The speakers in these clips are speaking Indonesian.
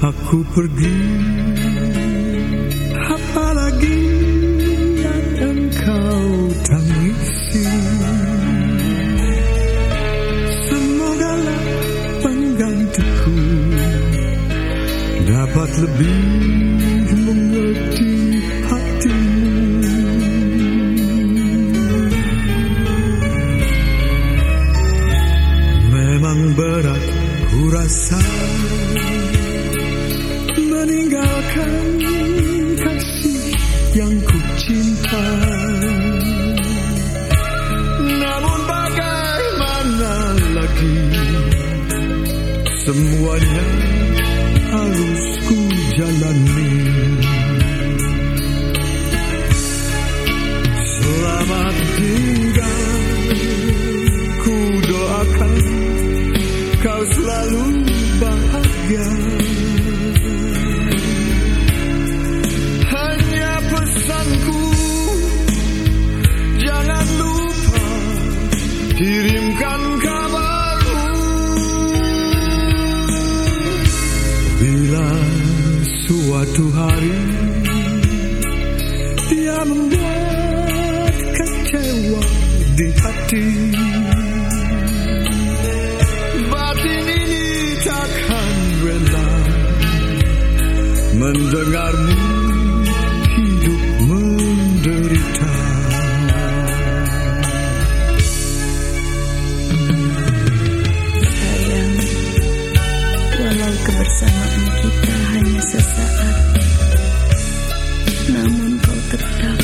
pergi Apalagi yang engkau tangisi. Semogalah penggantiku Dapat lebih mengerti hatimu. Memang berat ku rasa meninggalkan kasih yang ku cinta. Namun bagaimana lagi? Semuanya harus ku jalani. Selamat tinggal. Ku doakan kau selalu bahagia suatu hari Dia membuat kecewa di hati. Batin ini takkan rela Mendengarmu walau kebersamaan kita hanya sesaat, namun kau tetap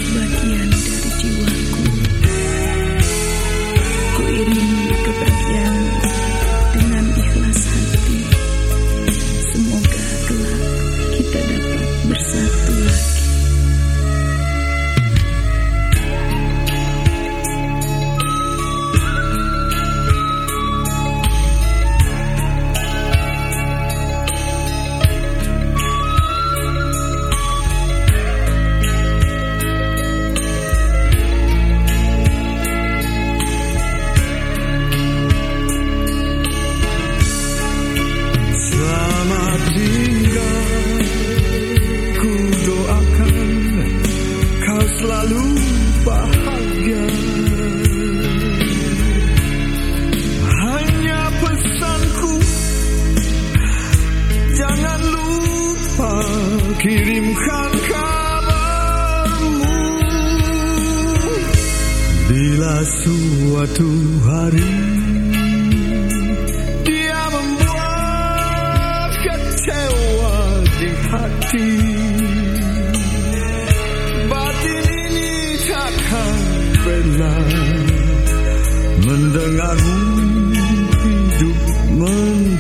Kirimkan kabarmu. Bila suatu hari dia membuat kecewa di hati Batin ini takkan rela Mendengarmu hidup menderita